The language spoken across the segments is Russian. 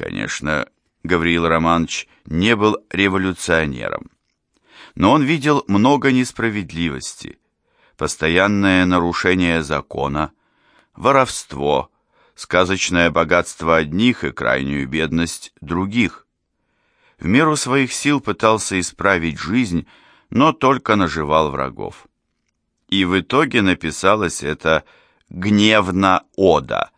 Конечно, Гавриил Романович не был революционером, но он видел много несправедливости, постоянное нарушение закона, воровство, сказочное богатство одних и крайнюю бедность других. В меру своих сил пытался исправить жизнь, но только наживал врагов. И в итоге написалось это «Гневна-ода».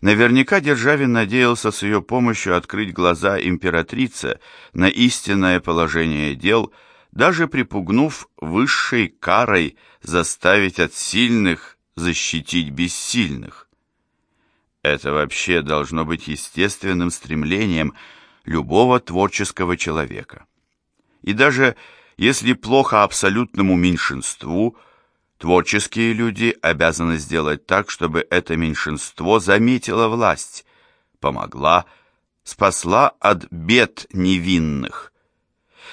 Наверняка Державин надеялся с ее помощью открыть глаза императрице на истинное положение дел, даже припугнув высшей карой заставить от сильных защитить бессильных. Это вообще должно быть естественным стремлением любого творческого человека. И даже если плохо абсолютному меньшинству, творческие люди обязаны сделать так, чтобы это меньшинство заметило власть, помогла, спасла от бед невинных.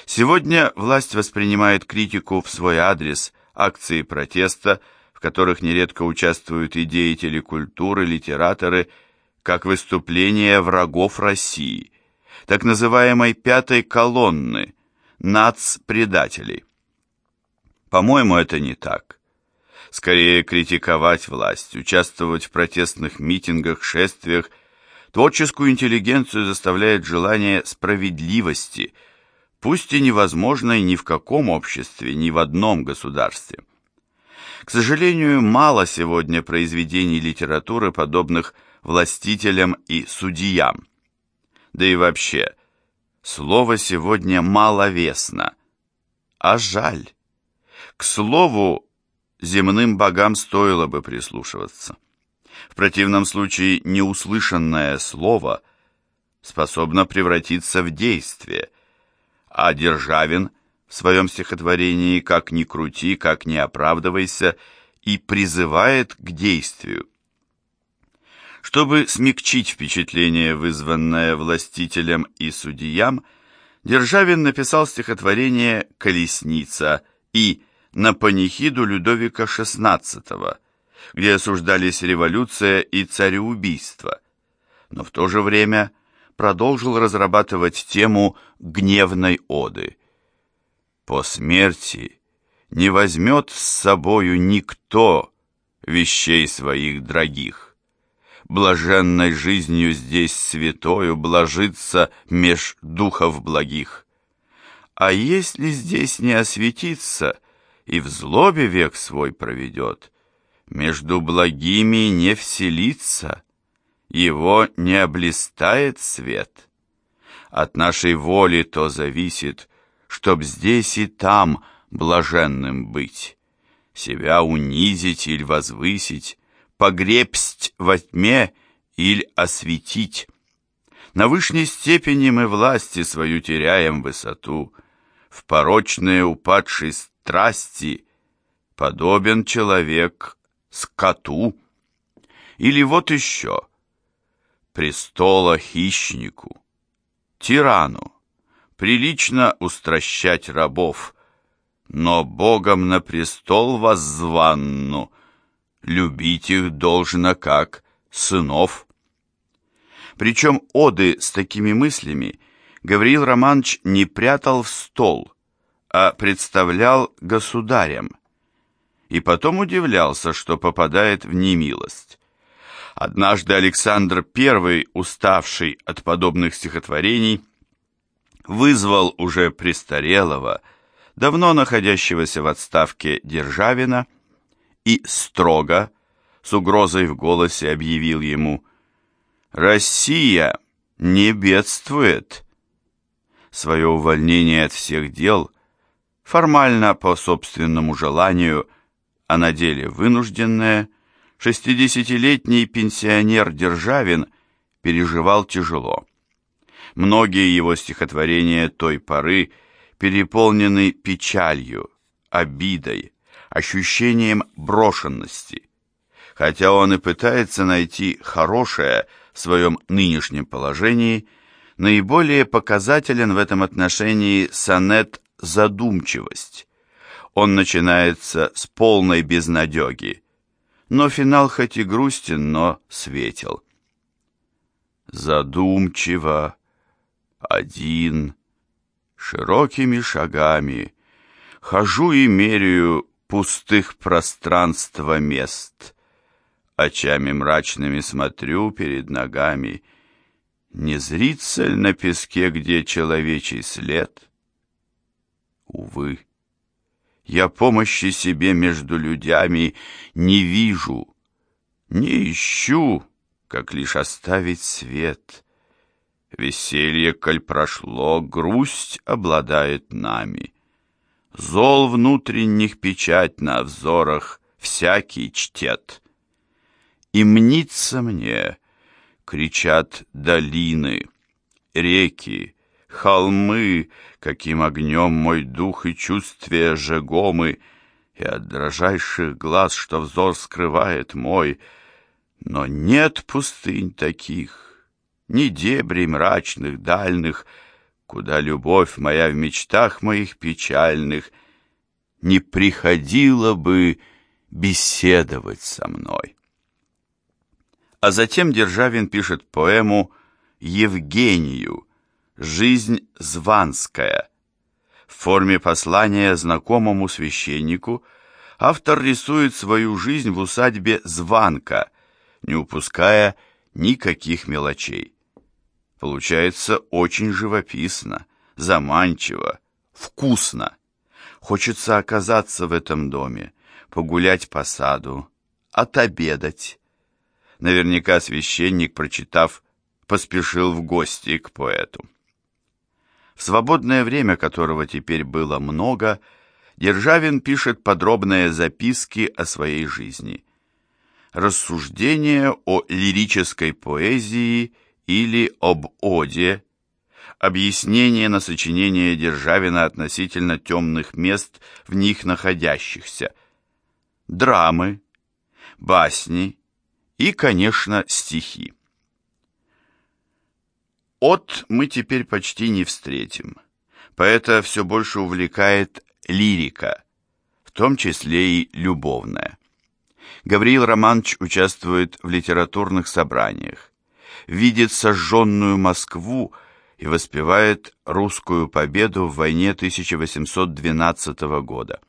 Сегодня власть воспринимает критику в свой адрес, акции протеста, в которых нередко участвуют и деятели культуры, литераторы, как выступление врагов России, так называемой «пятой колонны», нацпредателей. По-моему, это не так. Скорее критиковать власть, участвовать в протестных митингах, шествиях, творческую интеллигенцию заставляет желание справедливости, пусть и невозможной ни в каком обществе, ни в одном государстве. К сожалению, мало сегодня произведений литературы, подобных властителям и судьям. Да и вообще, слово сегодня маловесно. А жаль. К слову, земным богам стоило бы прислушиваться. В противном случае неуслышанное слово способно превратиться в действие, а Державин в своем стихотворении «Как ни крути, как ни оправдывайся» и призывает к действию. Чтобы смягчить впечатление, вызванное властителем и судьям, Державин написал стихотворение «Колесница» и «На панихиду Людовика XVI», где осуждались революция и цареубийство, но в то же время продолжил разрабатывать тему гневной оды. По смерти не возьмет с собою никто вещей своих дорогих. Блаженной жизнью здесь святою блажится меж духов благих. А если здесь не осветится и в злобе век свой проведет, между благими не вселится, его не облистает свет. От нашей воли то зависит, чтоб здесь и там блаженным быть, себя унизить или возвысить, погребсть во тьме или осветить. На вышней степени мы власти свою теряем высоту, в порочные упадшей страсти подобен человек скоту. Или вот еще, престола хищнику, тирану, прилично устращать рабов, но Богом на престол воззванну, любить их должно как сынов. Причем оды с такими мыслями Гавриил Романович не прятал в стол, а представлял государем, и потом удивлялся, что попадает в немилость. Однажды Александр I, уставший от подобных стихотворений, вызвал уже престарелого, давно находящегося в отставке Державина, и строго, с угрозой в голосе объявил ему «Россия не бедствует». Свое увольнение от всех дел, формально по собственному желанию, а на деле вынужденное, шестидесятилетний пенсионер Державин переживал тяжело. Многие его стихотворения той поры переполнены печалью, обидой, ощущением брошенности. Хотя он и пытается найти хорошее в своем нынешнем положении, наиболее показателен в этом отношении сонет «Задумчивость». Он начинается с полной безнадеги, но финал хоть и грустен, но светел. Задумчиво, один, широкими шагами Хожу и меряю пустых пространства мест. Очами мрачными смотрю перед ногами. Не зрится ли на песке, где человечий след? Увы, я помощи себе между людьми не вижу, не ищу, как лишь оставить свет. Веселье, коль прошло, грусть обладает нами. Зол внутренних печать на взорах всякий чтет. И мнится мне, кричат долины, реки, холмы, каким огнем мой дух и чувствия жегомы, и от дрожайших глаз, что взор скрывает мой, но нет пустынь таких, ни дебрей мрачных, дальних, куда любовь моя в мечтах моих печальных не приходила бы беседовать со мной. А затем Державин пишет поэму «Евгению. Жизнь званская». В форме послания знакомому священнику автор рисует свою жизнь в усадьбе Званка, не упуская никаких мелочей. Получается очень живописно, заманчиво, вкусно. Хочется оказаться в этом доме, погулять по саду, отобедать. Наверняка священник, прочитав, поспешил в гости к поэту. Свободное время, которого теперь было много, Державин пишет подробные записки о своей жизни. Рассуждения о лирической поэзии – или об оде, объяснение на сочинение Державина относительно темных мест в них находящихся, драмы, басни и, конечно, стихи. От мы теперь почти не встретим, поэта все больше увлекает лирика, в том числе и любовная. Гавриил Романович участвует в литературных собраниях видит сожженную Москву и воспевает русскую победу в войне 1812 года.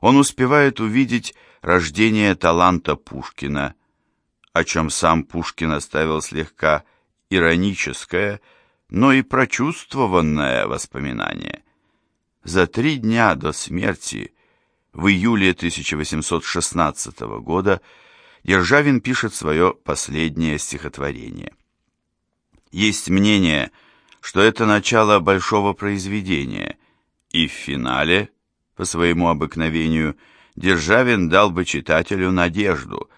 Он успевает увидеть рождение таланта Пушкина, о чем сам Пушкин оставил слегка ироническое, но и прочувствованное воспоминание. За три дня до смерти, в июле 1816 года, Державин пишет свое последнее стихотворение. Есть мнение, что это начало большого произведения, и в финале, по своему обыкновению, Державин дал бы читателю надежду,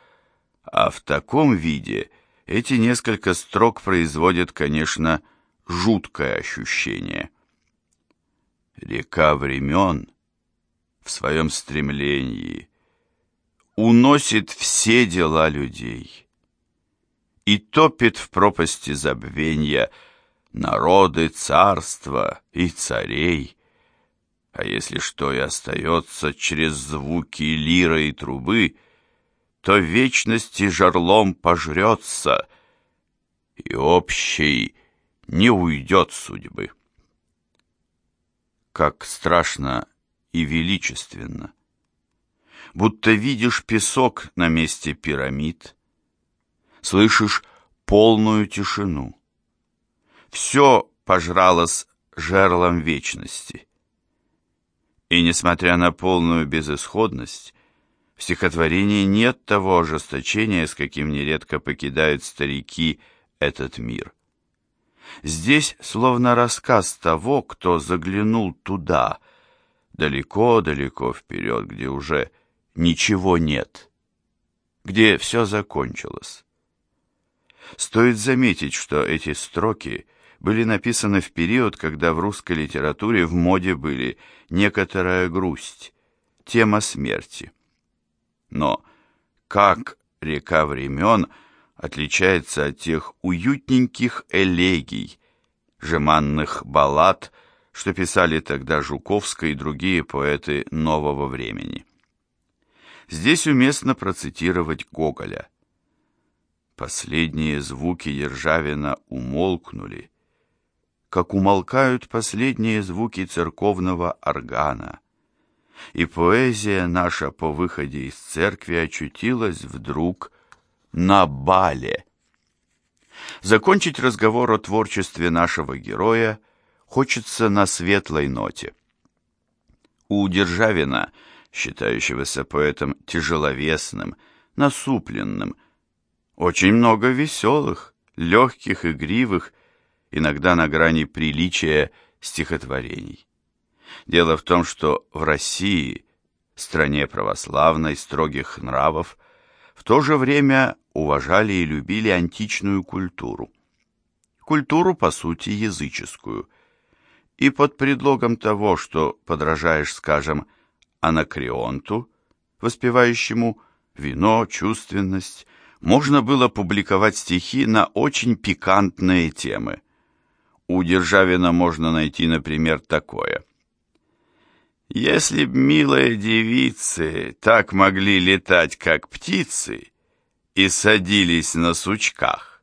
а в таком виде эти несколько строк производят, конечно, жуткое ощущение. Река времен в своем стремлении уносит все дела людей и топит в пропасти забвенья народы, царства и царей. А если что и остается через звуки лира и трубы, то вечности жарлом пожрется, и общей не уйдет судьбы. Как страшно и величественно будто видишь песок на месте пирамид, слышишь полную тишину. Все пожралось жерлом вечности. И несмотря на полную безысходность, в стихотворении нет того ожесточения, с каким нередко покидают старики этот мир. Здесь словно рассказ того, кто заглянул туда, далеко-далеко вперед, где уже ничего нет, где все закончилось. Стоит заметить, что эти строки были написаны в период, когда в русской литературе в моде были некоторая грусть, тема смерти. Но как река времен отличается от тех уютненьких элегий, жеманных баллад, что писали тогда Жуковская и другие поэты нового времени. Здесь уместно процитировать Гоголя. Последние звуки Державина умолкнули, как умолкают последние звуки церковного органа. И поэзия наша по выходе из церкви очутилась вдруг на бале. Закончить разговор о творчестве нашего героя хочется на светлой ноте. У Державина, считающегося поэтом тяжеловесным, насупленным, очень много веселых, легких, игривых, иногда на грани приличия стихотворений. Дело в том, что в России, стране православной, строгих нравов, в то же время уважали и любили античную культуру. Культуру, по сути, языческую. И под предлогом того, что подражаешь, скажем, Анакреонту, воспевающему вино, чувственность, можно было публиковать стихи на очень пикантные темы. У Державина можно найти, например, такое. «Если б милые девицы так могли летать, как птицы, и садились на сучках,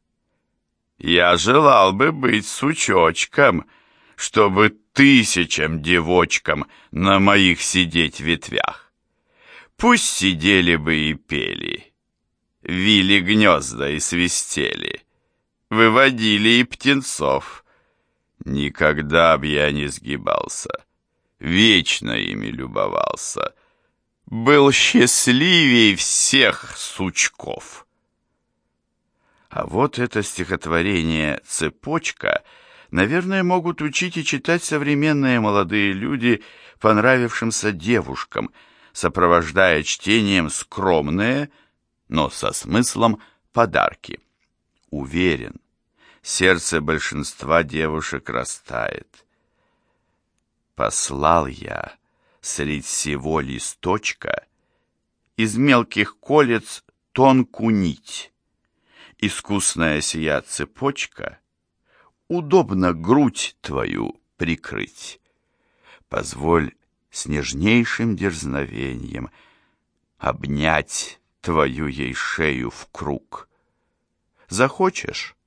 я желал бы быть сучочком, чтобы тысячам девочкам на моих сидеть ветвях. Пусть сидели бы и пели, вили гнезда и свистели, выводили и птенцов, Никогда б я не сгибался, вечно ими любовался. Был счастливей всех сучков. А вот это стихотворение «Цепочка» наверное, могут учить и читать современные молодые люди понравившимся девушкам, сопровождая чтением скромные, но со смыслом подарки. Уверен, сердце большинства девушек растает. Послал я средь всего листочка из мелких колец тонку нить. Искусная сия цепочка удобно грудь твою прикрыть. Позволь с нежнейшим дерзновением обнять твою ей шею в круг. Захочешь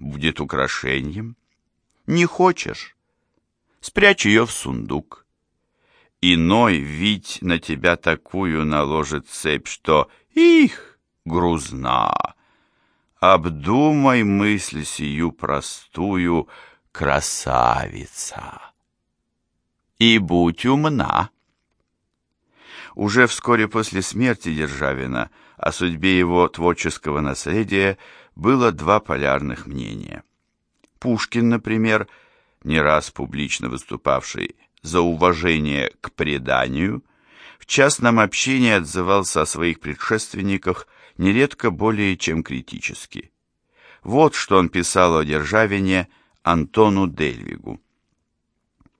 будет украшением. Не хочешь? Спрячь ее в сундук. Иной ведь на тебя такую наложит цепь, что их грузна. Обдумай мысль сию простую, красавица. И будь умна. Уже вскоре после смерти Державина о судьбе его творческого наследия было два полярных мнения. Пушкин, например, не раз публично выступавший за уважение к преданию, в частном общении отзывался о своих предшественниках нередко более чем критически. Вот что он писал о Державине Антону Дельвигу.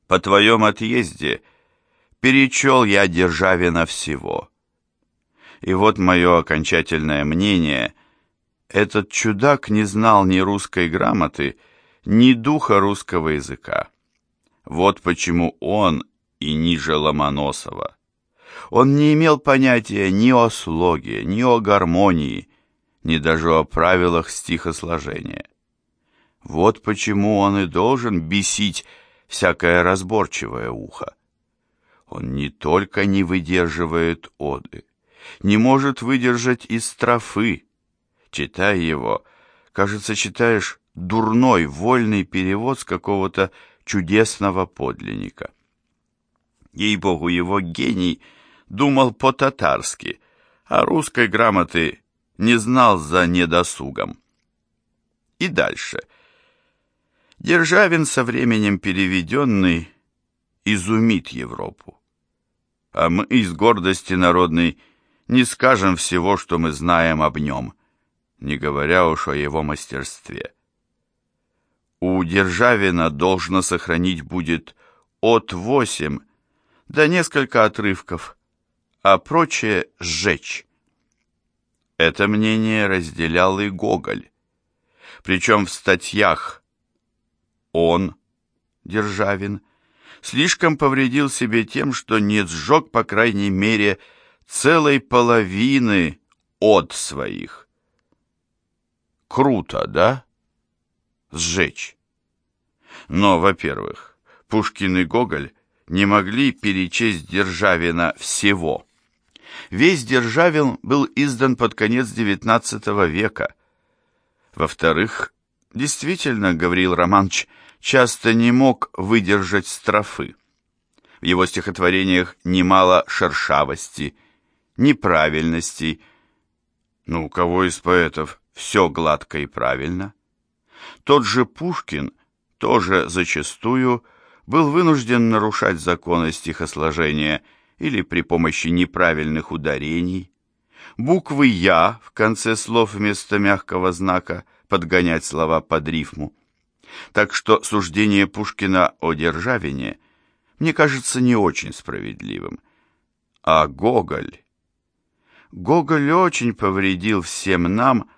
«По твоем отъезде перечел я Державина всего. И вот мое окончательное мнение – этот чудак не знал ни русской грамоты, ни духа русского языка. Вот почему он и ниже Ломоносова. Он не имел понятия ни о слоге, ни о гармонии, ни даже о правилах стихосложения. Вот почему он и должен бесить всякое разборчивое ухо. Он не только не выдерживает оды, не может выдержать и строфы, Читая его, кажется, читаешь дурной, вольный перевод с какого-то чудесного подлинника. Ей-богу, его гений думал по-татарски, а русской грамоты не знал за недосугом. И дальше. Державин со временем переведенный изумит Европу. А мы из гордости народной не скажем всего, что мы знаем об нем не говоря уж о его мастерстве. У Державина должно сохранить будет от восемь до несколько отрывков, а прочее сжечь. Это мнение разделял и Гоголь. Причем в статьях он, Державин, слишком повредил себе тем, что не сжег, по крайней мере, целой половины от своих. круто, да? Сжечь. Но, во-первых, Пушкин и Гоголь не могли перечесть Державина всего. Весь Державин был издан под конец XIX века. Во-вторых, действительно, Гавриил Романович часто не мог выдержать строфы. В его стихотворениях немало шершавости, неправильностей. Ну, у кого из поэтов все гладко и правильно? Тот же Пушкин тоже зачастую был вынужден нарушать законы стихосложения или при помощи неправильных ударений, буквы «я» в конце слов вместо мягкого знака подгонять слова под рифму. Так что суждение Пушкина о Державине мне кажется не очень справедливым. А Гоголь... Гоголь очень повредил всем нам,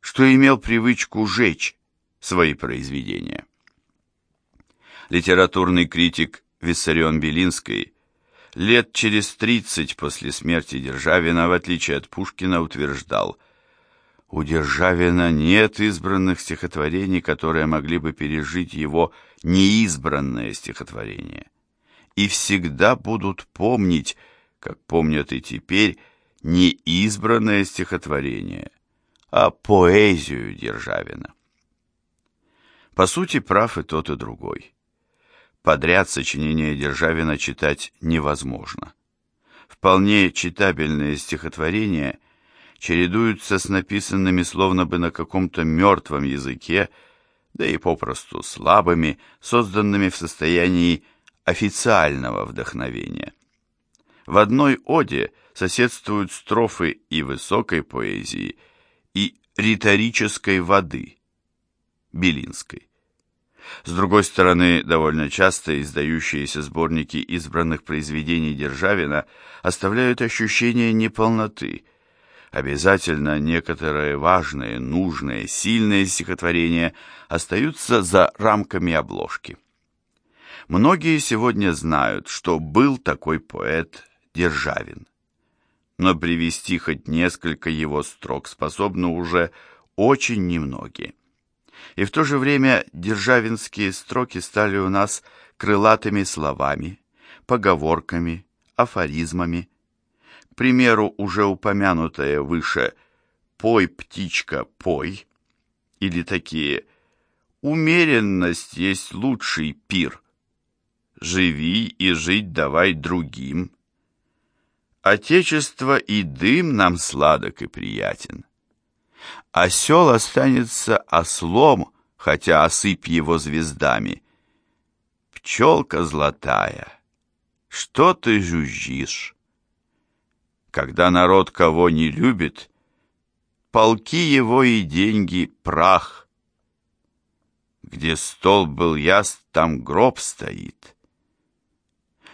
что имел привычку жечь свои произведения. Литературный критик Виссарион Белинский лет через тридцать после смерти Державина, в отличие от Пушкина, утверждал – у Державина нет избранных стихотворений, которые могли бы пережить его неизбранное стихотворение. И всегда будут помнить, как помнят и теперь, не избранное стихотворение, а поэзию Державина. По сути, прав и тот, и другой. Подряд сочинения Державина читать невозможно. Вполне читабельные стихотворения – чередуются с написанными словно бы на каком-то мертвом языке, да и попросту слабыми, созданными в состоянии официального вдохновения. В одной оде соседствуют строфы и высокой поэзии, и риторической воды, Белинской. С другой стороны, довольно часто издающиеся сборники избранных произведений Державина оставляют ощущение неполноты, Обязательно некоторые важные, нужные, сильные стихотворения остаются за рамками обложки. Многие сегодня знают, что был такой поэт Державин. Но привести хоть несколько его строк способны уже очень немногие. И в то же время державинские строки стали у нас крылатыми словами, поговорками, афоризмами, к примеру, уже упомянутое выше «пой, птичка, пой» или такие «умеренность есть лучший пир», «живи и жить давай другим», «отечество и дым нам сладок и приятен», «осел останется ослом, хотя осыпь его звездами», «пчелка золотая, что ты жужжишь?» Когда народ кого не любит, полки его и деньги — прах. Где стол был яст, там гроб стоит.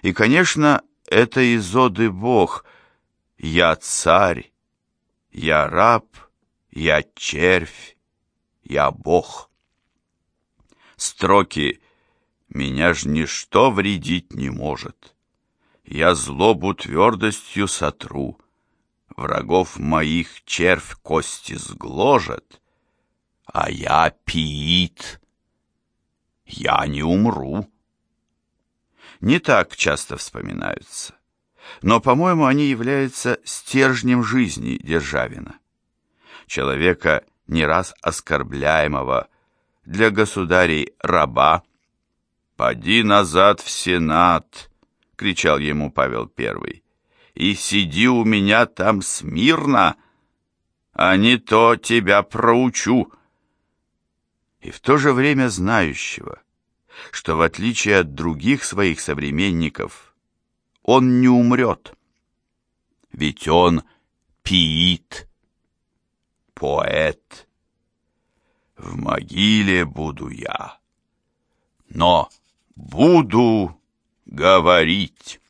И, конечно, это из оды Бог. Я царь, я раб, я червь, я Бог. Строки «Меня ж ничто вредить не может». Я злобу твердостью сотру, Врагов моих червь кости сгложет, А я пиит, я не умру. Не так часто вспоминаются, но, по-моему, они являются стержнем жизни Державина. Человека, не раз оскорбляемого, для государей раба, «Поди назад в Сенат», кричал ему Павел I. И сиди у меня там смирно, а не то тебя проучу. И в то же время знающего, что в отличие от других своих современников, он не умрет. Ведь он пиит, поэт. В могиле буду я, но буду говорить.